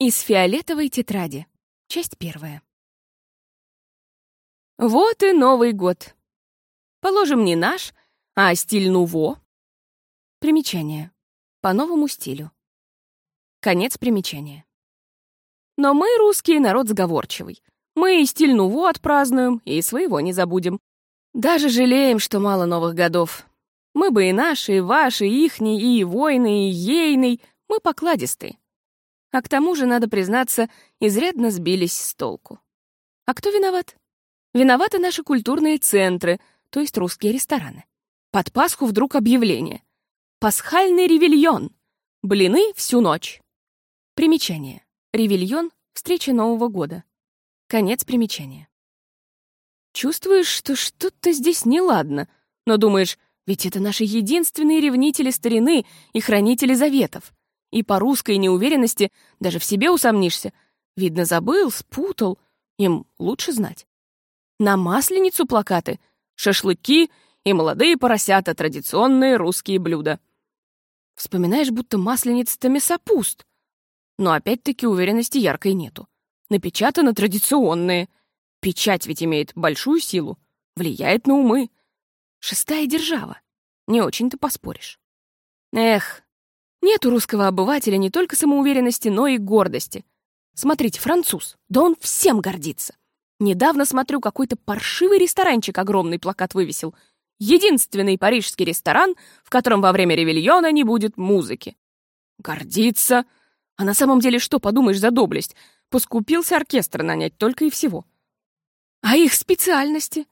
Из фиолетовой тетради. Часть первая. Вот и Новый год. Положим, не наш, а стиль нуво. Примечание. По новому стилю. Конец примечания. Но мы, русские, народ сговорчивый. Мы и стиль нуво отпразднуем, и своего не забудем. Даже жалеем, что мало новых годов. Мы бы и наши, и ваши, и ихний, и войны, и ейный, мы покладистые. А к тому же, надо признаться, изрядно сбились с толку. А кто виноват? Виноваты наши культурные центры, то есть русские рестораны. Под Пасху вдруг объявление. Пасхальный ревельон. Блины всю ночь. Примечание. Ревельон — встреча Нового года. Конец примечания. Чувствуешь, что что-то здесь неладно, но думаешь, ведь это наши единственные ревнители старины и хранители заветов. И по русской неуверенности даже в себе усомнишься. Видно, забыл, спутал. Им лучше знать. На Масленицу плакаты, шашлыки и молодые поросята — традиционные русские блюда. Вспоминаешь, будто масленица-то мясопуст. Но опять-таки уверенности яркой нету. Напечатано традиционные. Печать ведь имеет большую силу, влияет на умы. Шестая держава. Не очень-то поспоришь. Эх, нет у русского обывателя не только самоуверенности, но и гордости. Смотрите, француз, да он всем гордится. Недавно смотрю, какой-то паршивый ресторанчик огромный плакат вывесил. Единственный парижский ресторан, в котором во время ревельона не будет музыки. Гордится. А на самом деле что, подумаешь, за доблесть? Поскупился оркестр нанять только и всего. А их специальности?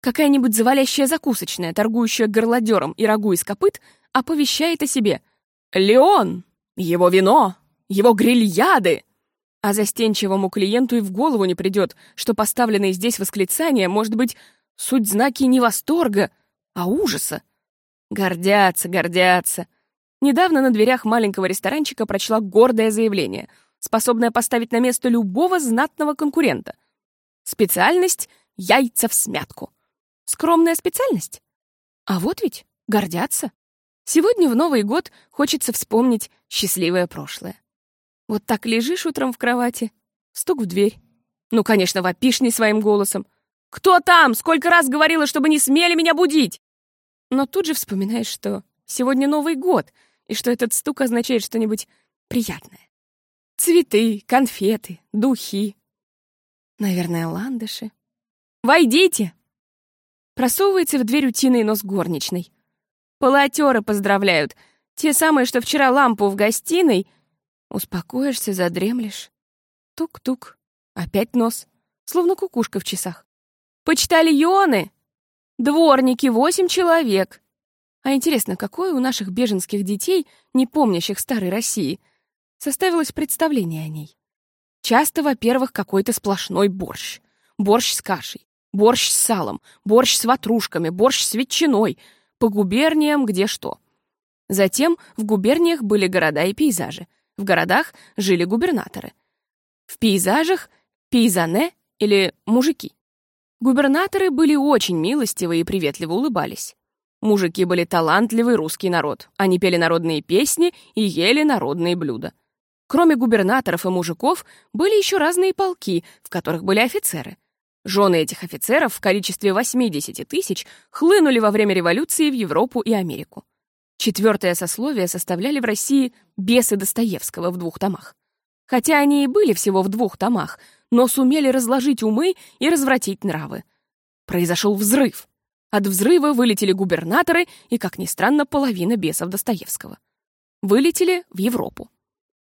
Какая-нибудь завалящая закусочная, торгующая горлодером и рагу из копыт, оповещает о себе — Леон! Его вино! Его грильяды! А застенчивому клиенту и в голову не придет, что поставленные здесь восклицания, может быть, суть знаки не восторга, а ужаса. Гордятся, гордятся. Недавно на дверях маленького ресторанчика прочла гордое заявление, способное поставить на место любого знатного конкурента. Специальность — яйца в смятку. Скромная специальность? А вот ведь гордятся. Сегодня в Новый год хочется вспомнить счастливое прошлое. Вот так лежишь утром в кровати, стук в дверь. Ну, конечно, вопишь не своим голосом. «Кто там? Сколько раз говорила, чтобы не смели меня будить!» Но тут же вспоминаешь, что сегодня Новый год, и что этот стук означает что-нибудь приятное. Цветы, конфеты, духи. Наверное, ландыши. «Войдите!» Просовывается в дверь утиный нос горничной. Полотеры поздравляют. Те самые, что вчера лампу в гостиной. Успокоишься, задремлешь. Тук-тук. Опять нос. Словно кукушка в часах. Почтальоны! Дворники, восемь человек. А интересно, какое у наших беженских детей, не помнящих старой России, составилось представление о ней? Часто, во-первых, какой-то сплошной борщ. Борщ с кашей, борщ с салом, борщ с ватрушками, борщ с ветчиной — по губерниям где что. Затем в губерниях были города и пейзажи. В городах жили губернаторы. В пейзажах — пейзане или мужики. Губернаторы были очень милостивы и приветливо улыбались. Мужики были талантливый русский народ. Они пели народные песни и ели народные блюда. Кроме губернаторов и мужиков, были еще разные полки, в которых были офицеры. Жены этих офицеров в количестве 80 тысяч хлынули во время революции в Европу и Америку. Четвертое сословие составляли в России бесы Достоевского в двух томах. Хотя они и были всего в двух томах, но сумели разложить умы и развратить нравы. Произошел взрыв. От взрыва вылетели губернаторы и, как ни странно, половина бесов Достоевского. Вылетели в Европу.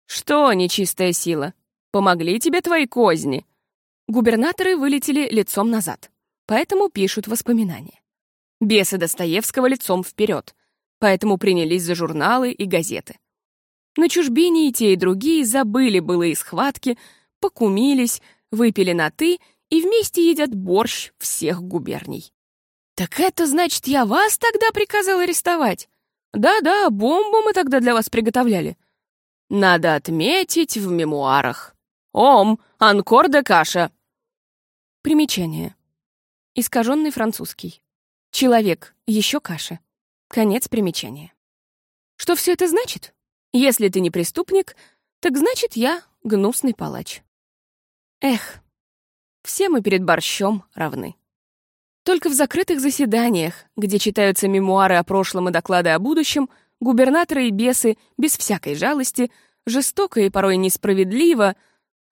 «Что, нечистая сила, помогли тебе твои козни?» Губернаторы вылетели лицом назад, поэтому пишут воспоминания. Бесы Достоевского лицом вперед, поэтому принялись за журналы и газеты. На чужбине и те, и другие забыли былые схватки, покумились, выпили на «ты» и вместе едят борщ всех губерний. «Так это значит, я вас тогда приказал арестовать?» «Да-да, бомбу мы тогда для вас приготовляли». «Надо отметить в мемуарах». «Ом, анкор де каша», Примечание. Искаженный французский. Человек, еще каша. Конец примечания. Что все это значит? Если ты не преступник, так значит я гнусный палач. Эх, все мы перед борщом равны. Только в закрытых заседаниях, где читаются мемуары о прошлом и доклады о будущем, губернаторы и бесы без всякой жалости, жестоко и порой несправедливо,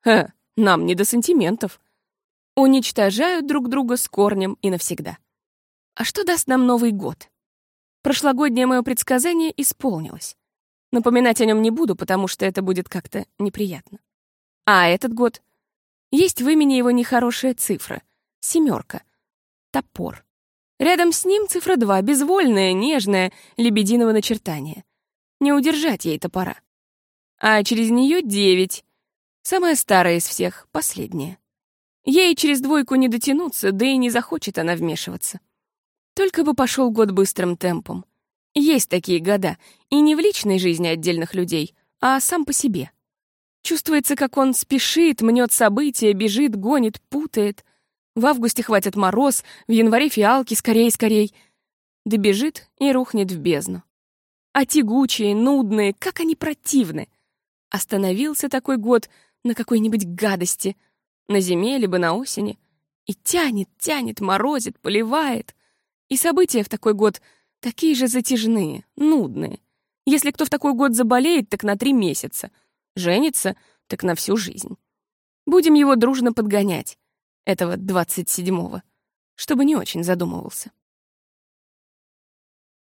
э, нам не до сантиментов, уничтожают друг друга с корнем и навсегда. А что даст нам Новый год? Прошлогоднее мое предсказание исполнилось. Напоминать о нем не буду, потому что это будет как-то неприятно. А этот год? Есть в имени его нехорошая цифра — семерка, топор. Рядом с ним цифра два, безвольная, нежная, лебединого начертания. Не удержать ей топора. А через нее девять, самая старая из всех, последняя. Ей через двойку не дотянуться, да и не захочет она вмешиваться. Только бы пошел год быстрым темпом. Есть такие года, и не в личной жизни отдельных людей, а сам по себе. Чувствуется, как он спешит, мнет события, бежит, гонит, путает. В августе хватит мороз, в январе фиалки, скорей-скорей. Добежит и рухнет в бездну. А тягучие, нудные, как они противны. Остановился такой год на какой-нибудь гадости, на зиме либо на осени, и тянет, тянет, морозит, поливает. И события в такой год такие же затяжные, нудные. Если кто в такой год заболеет, так на три месяца — Женится, так на всю жизнь. Будем его дружно подгонять, этого двадцать седьмого, чтобы не очень задумывался.